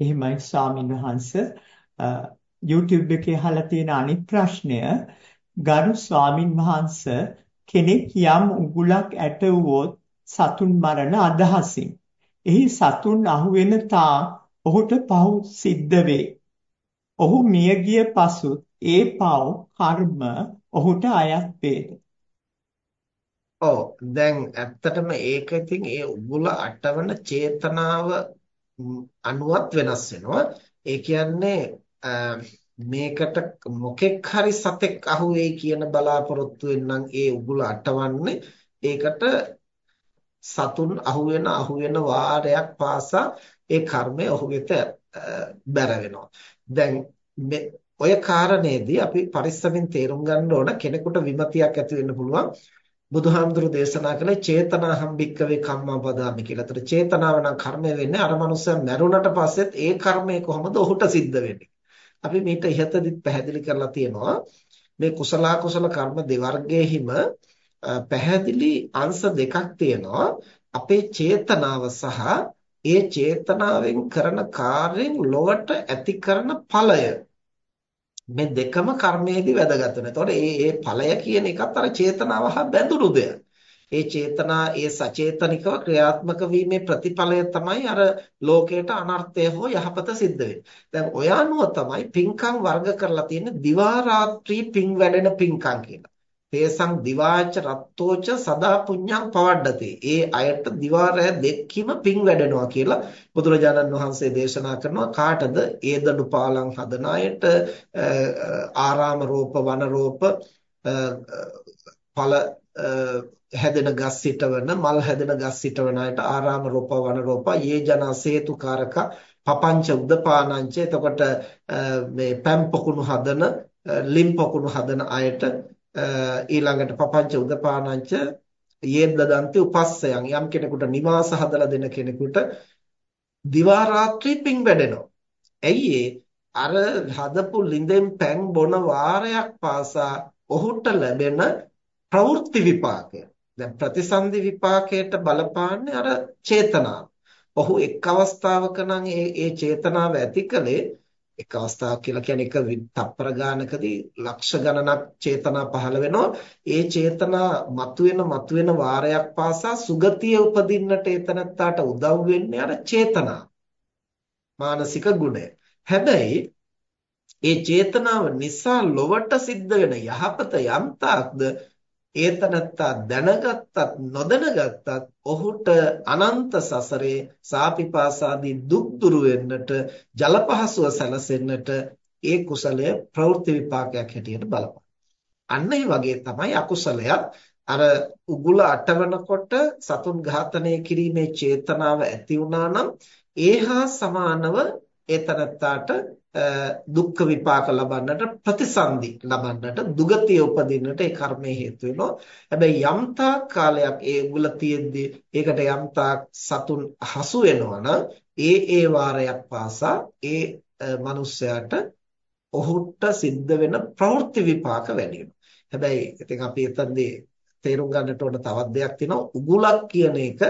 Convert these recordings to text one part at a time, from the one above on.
එහෙමයි ස්වාමින් වහන්සේ YouTube එකේ අහලා තියෙන අනිත් ප්‍රශ්නය ගරු ස්වාමින් වහන්සේ කෙනෙක් යම් උගුලක් ඇටවුවොත් සතුන් මරණ අදහසින් එහි සතුන් අහුවෙන තා ඔහුට පව් සිද්ධ වේ. ඔහු මිය ගිය පසුත් ඒ පව් කර්ම ඔහුට අයත් වේද? ඔව් දැන් ඇත්තටම ඒක ඉතින් ඒ උගුල අටවන චේතනාව අනුවත් වෙනස් වෙනවා. ඒ කියන්නේ මේකට මොකෙක් හරි සතෙක් අහුවෙයි කියන බලාපොරොත්තුවෙන් නම් ඒ උගුල අටවන්නේ ඒකට සතුන් අහුවෙන අහුවෙන වාරයක් පාසා ඒ කර්මය ඔහු වෙත බැර වෙනවා. දැන් ඔය කාරණේදී අපි පරිස්සමින් තේරුම් ගන්න ඕන කෙනෙකුට විමතියක් ඇති වෙන්න පුළුවන්. බුදුහාමුදුරු දේශනා කළේ චේතනාහම් භික්කවේ කම්මා පදාමි කියලා. ඒතර චේතනාව නම් කර්මය වෙන්නේ අර මනුස්සයා මැරුණට පස්සෙත් ඒ කර්මය කොහොමද ඔහුට සිද්ධ වෙන්නේ. අපි මේක ඉහතදිත් පැහැදිලි කරලා තියෙනවා. මේ කුසල කුසල කර්ම දෙවර්ගයේහිම පැහැදිලි අංශ දෙකක් තියෙනවා. අපේ චේතනාව සහ ඒ චේතනාවෙන් කරන කාර්යෙන් ලොවට ඇති කරන ඵලය මේ දෙකම කර්මයේදී වැදගත් වෙනවා. එතකොට මේ මේ ඵලය කියන එකත් අර චේතනාව හා බැඳුණු දෙයක්. ඒ චේතනා ඒ සචේතනිකව ක්‍රියාත්මක වීමේ ප්‍රතිඵලය තමයි අර ලෝකයට අනර්ථය හෝ යහපත සිද්ධ වෙන්නේ. දැන් ඔය අනුව තමයි පින්කම් වර්ග කරලා තියෙන්නේ දිවා රාත්‍රී පින් වැඩෙන පින්කම් කියලා. තේසං දිවාච රත්තෝච සදා පුඤ්ඤං පවඩ්ඩති. ඒ අයට දිවා රැ දෙකකිම පිං වැඩෙනවා කියලා බුදුරජාණන් වහන්සේ දේශනා කරනවා කාටද? ඒදඩු පාලං හදන අයට ආරාම රූප වන රූප ඵල හැදෙන ගස් සිටවන මල් හැදෙන ගස් සිටවන අයට ආරාම රූප වන රූප යේ ජන සේතුකාරක පපංච උදපානංච එතකොට මේ පැම් පොකුණු හදන ලිම් පොකුණු හදන අයට ඊළඟට පපංච උදපානංච යේද්දන්ති උපස්සයන් යම් කෙනෙකුට නිවාස හදලා දෙන කෙනෙකුට දිවා රාත්‍රී පිං වැඩෙනවා. ඇයි අර හදපු ලිඳෙන් පැන් බොන වාරයක් පාසා ඔහුට ලැබෙන ප්‍රවෘත්ති විපාකය. දැන් ප්‍රතිසන්දි විපාකයට බලපාන්නේ අර චේතනාව. ඔහු එක් අවස්ථාවක නම් ඒ ඒ චේතනාව ඇති කලේ එක අවස්ථාවක් කියලා කියන්නේ එක තප්පර ගානකදී ලක්ෂ ගණනක් චේතනා පහළ වෙනවා. ඒ චේතනා මතුවෙන මතුවෙන වාරයක් පාසා සුගතිය උපදින්නට ඒතනත්තාට උදව් වෙන්නේ අර චේතනා. මානසික ගුණය. හැබැයි ඒ චේතනාව නිසා ලොවට සිද්ධ වෙන යහපත යම් තාක්ද ඒතනත්තා දැනගත්තත් නොදැනගත්තත් ඔහුට අනන්ත සසරේ සාපිපාසාදී දුක් දුරු වෙන්නට ජලපහසුව සැලසෙන්නට ඒ කුසලය ප්‍රවෘත්ති විපාකයක් හැටියට බලපාන. අන්න ඒ වගේ තමයි අකුසලයක් අර උගුල අටවනකොට සතුන් ඝාතනය කිරීමේ චේතනාව ඇති වුණා නම් ඒහා සමානව ඒතනත්තාට දුක්ඛ විපාක ලබන්නට ප්‍රතිසන්දි ලබන්නට දුගතිය උපදින්නට ඒ කර්මය හේතු වෙනවා. හැබැයි යම් තාක් කාලයක් ඒ උගල තියෙද්දී ඒකට යම් තාක් සතුන් හසු වෙනවා ඒ ඒ වාරයක් පාසා ඒ මිනිස්යාට ඔහුට සිද්ධ වෙන ප්‍රවෘත්ති විපාක වැඩි හැබැයි ඉතින් අපි එතනදී තේරුම් ගන්නට ඕන තවත් දෙයක් තියෙනවා උගුලක් කියන එක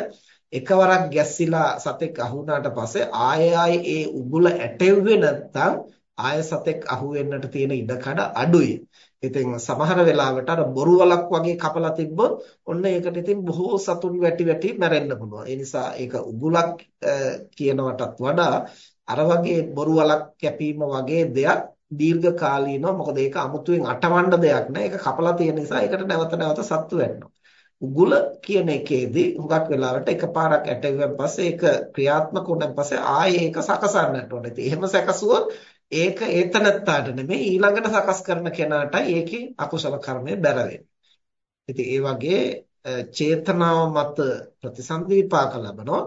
එකවරක් ගැස්සිලා සතෙක් අහු වුණාට පස්සේ ආයෙ ආයෙ ඒ උගුල ඇටෙව්වේ නැත්තම් ආයෙ සතෙක් අහු වෙන්නට තියෙන ඉඩකඩ අඩුයි. ඉතින් සමහර වෙලාවට අර බොරු වලක් වගේ කපලා තිබ්බොත් ඔන්න ඒකට ඉතින් බොහෝ සතුන් වැටි වැටි මැරෙන්න පුළුවන්. ඒ නිසා ඒක උගුලක් කියනවටත් වඩා අර වගේ බොරු වලක් කැපීම වගේ දෙයක් දීර්ඝ කාලීනව මොකද ඒක අමුතුවෙන් අටවන්න දෙයක් නෑ. ඒක කපලා තියෙන නිසා ඒකට නැවත නැවත සත්තු වෙනවා. උගුල කියන එකේදී හුඟක් වෙලාවට එකපාරක් ඇටෙුවෙන් පස්සේ ඒක ක්‍රියාත්මක වුණාන් පස්සේ ආයේ ඒක සකසන්නට ඕනේ. ඉතින් එහෙම සැකසුවොත් ඒක ඒතනත්තාට නෙමෙයි ඊළඟට සකස් කරන කෙනාටයි ඒකේ අකුසල කර්මය බැර ඉතින් ඒ වගේ චේතනාව මත ප්‍රතිසන්දි විපාක ලබනවා.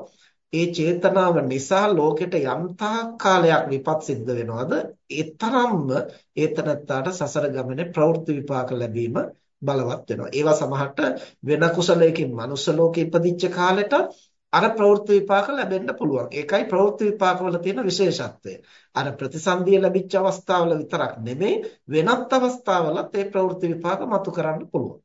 ඒ චේතනාව නිසා ලෝකෙට යම් කාලයක් විපත් සිද්ධ වෙනවද? ඒ තරම්ම ඒතනත්තාට සසර ගමනේ ප්‍රවෘත්ති විපාක ලැබීම බලවත් වෙනවා. ඒවා සමහරට වෙන කුසලයකින් මනුස්ස ලෝකෙ ඉපදිච්ච කාලෙට අර ප්‍රවෘත්ති විපාක ලැබෙන්න පුළුවන්. ඒකයි ප්‍රවෘත්ති විපාකවල තියෙන විශේෂත්වය. අර ප්‍රතිසන්දිය ලැබිච්ච අවස්ථාවල විතරක් නෙමෙයි වෙනත් අවස්ථාවලත් ඒ ප්‍රවෘත්ති විපාක මතු කරන්න පුළුවන්.